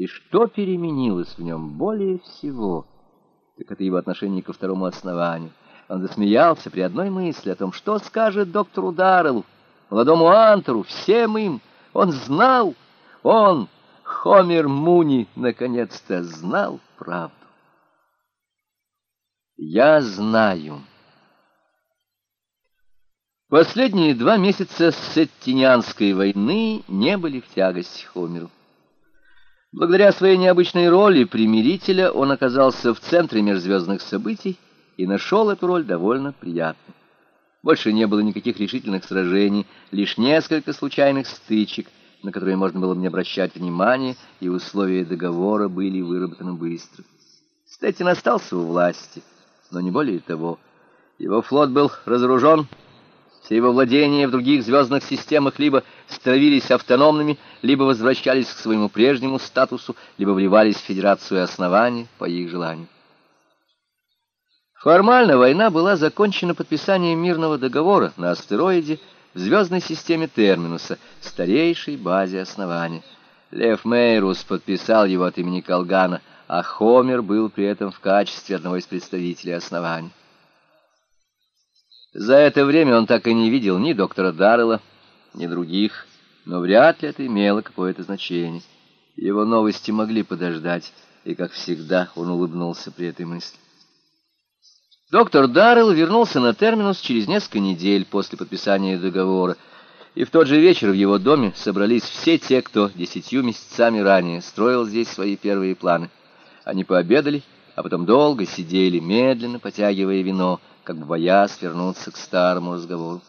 И что переменилось в нем более всего, так это его отношение ко второму основанию. Он засмеялся при одной мысли о том, что скажет доктору Дарреллу, молодому Антеру, всем им. Он знал, он, Хомер Муни, наконец-то знал правду. Я знаю. Последние два месяца Сеттинианской войны не были в тягость Хомеру. Благодаря своей необычной роли примирителя он оказался в центре межзвездных событий и нашел эту роль довольно приятной. Больше не было никаких решительных сражений, лишь несколько случайных стычек, на которые можно было не обращать внимания, и условия договора были выработаны быстро. Стеттин остался у власти, но не более того. Его флот был разоружен, все его владения в других звездных системах либо становились автономными, либо возвращались к своему прежнему статусу, либо вливались в Федерацию оснований по их желанию. Формально война была закончена подписанием мирного договора на астероиде в звездной системе Терминуса, старейшей базе основания. Лев Мейрус подписал его от имени Колгана, а Хомер был при этом в качестве одного из представителей основания. За это время он так и не видел ни доктора Даррелла, ни других, но вряд ли это имело какое-то значение. Его новости могли подождать, и, как всегда, он улыбнулся при этой мысли. Доктор Даррелл вернулся на терминус через несколько недель после подписания договора, и в тот же вечер в его доме собрались все те, кто десятью месяцами ранее строил здесь свои первые планы. Они пообедали, а потом долго сидели, медленно потягивая вино, как бы боясь вернуться к старому разговору.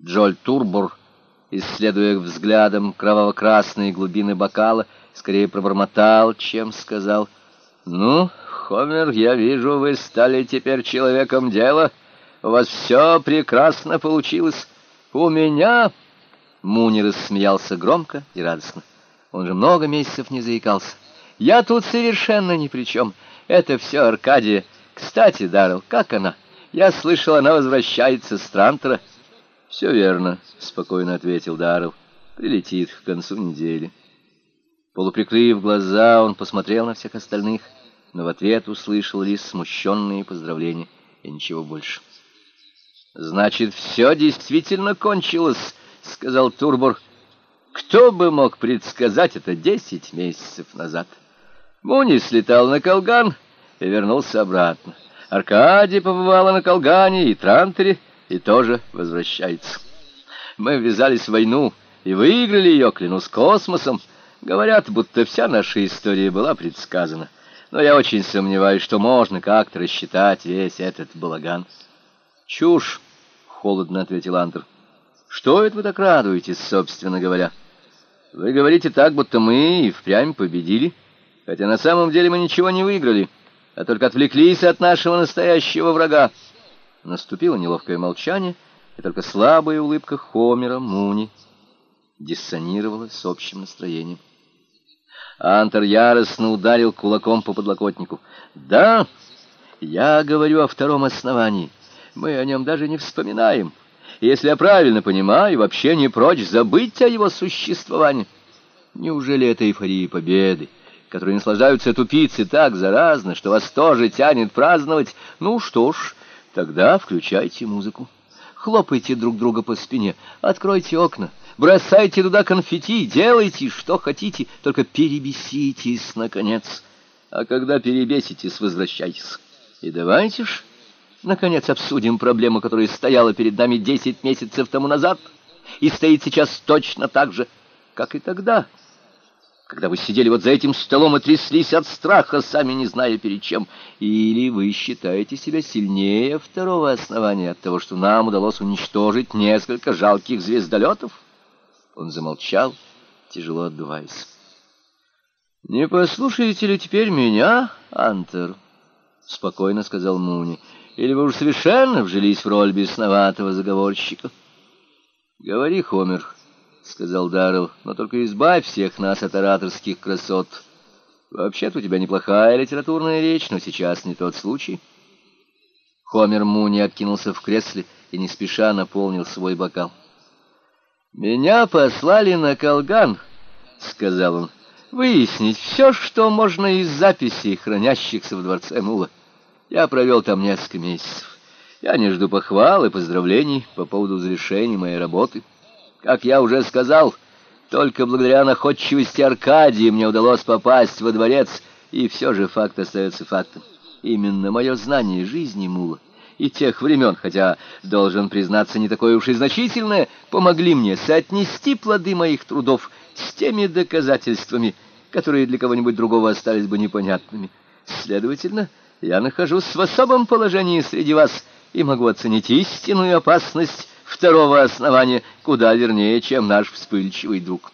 Джоль Турбор, исследуя взглядом кроваво-красные глубины бокала, скорее пробормотал, чем сказал. «Ну, Хомер, я вижу, вы стали теперь человеком дела. У вас все прекрасно получилось. У меня...» Муни рассмеялся громко и радостно. Он же много месяцев не заикался. «Я тут совершенно ни при чем. Это все Аркадия. Кстати, Даррелл, как она? Я слышал, она возвращается с Трантера. Все верно, спокойно ответил Даррелл. Прилетит к концу недели. Полуприкрыв глаза, он посмотрел на всех остальных, но в ответ услышал лишь смущенные поздравления и ничего больше. «Значит, все действительно кончилось», — сказал Турбор. «Кто бы мог предсказать это десять месяцев назад?» Муни слетал на Колган и вернулся обратно. Аркадий побывала на Колгане и Трантере, и тоже возвращается. Мы ввязались в войну и выиграли ее, клянусь космосом. Говорят, будто вся наша история была предсказана. Но я очень сомневаюсь, что можно как-то рассчитать весь этот балаган. «Чушь!» — холодно ответил Антер. «Что это вы так радуетесь, собственно говоря? Вы говорите так, будто мы и впрямь победили» хотя на самом деле мы ничего не выиграли, а только отвлеклись от нашего настоящего врага. Наступило неловкое молчание, и только слабая улыбка Хомера Муни диссонировала с общим настроением. Антер яростно ударил кулаком по подлокотнику. «Да, я говорю о втором основании. Мы о нем даже не вспоминаем. Если я правильно понимаю, вообще не прочь забыть о его существовании. Неужели это эйфория победы?» Которые наслаждаются тупицы так заразно, что вас тоже тянет праздновать, ну что ж, тогда включайте музыку. Хлопайте друг друга по спине, откройте окна, бросайте туда конфетти, делайте, что хотите, только перебеситесь, наконец. А когда перебеситесь, возвращайтесь. И давайте ж, наконец, обсудим проблему, которая стояла перед нами десять месяцев тому назад и стоит сейчас точно так же, как и тогда, когда вы сидели вот за этим столом и тряслись от страха, сами не зная перед чем? Или вы считаете себя сильнее второго основания от того, что нам удалось уничтожить несколько жалких звездолетов?» Он замолчал, тяжело отдуваясь. «Не послушаете ли теперь меня, Антер?» — спокойно сказал Муни. «Или вы уж совершенно вжились в роль бесноватого заговорщика?» «Говори, Хомер». — сказал Даррелл, — но только избавь всех нас от ораторских красот. Вообще-то у тебя неплохая литературная речь, но сейчас не тот случай. Хомер Муни откинулся в кресле и не спеша наполнил свой бокал. «Меня послали на колган», — сказал он. выяснить все, что можно из записей, хранящихся в дворце Мула. Я провел там несколько месяцев. Я не жду похвал и поздравлений по поводу завершения моей работы. Как я уже сказал, только благодаря находчивости Аркадии мне удалось попасть во дворец, и все же факт остается фактом. Именно мое знание жизни Мула и тех времен, хотя, должен признаться, не такое уж и значительное, помогли мне соотнести плоды моих трудов с теми доказательствами, которые для кого-нибудь другого остались бы непонятными. Следовательно, я нахожусь в особом положении среди вас и могу оценить истинную опасность второго основания куда вернее, чем наш вспыльчивый друг.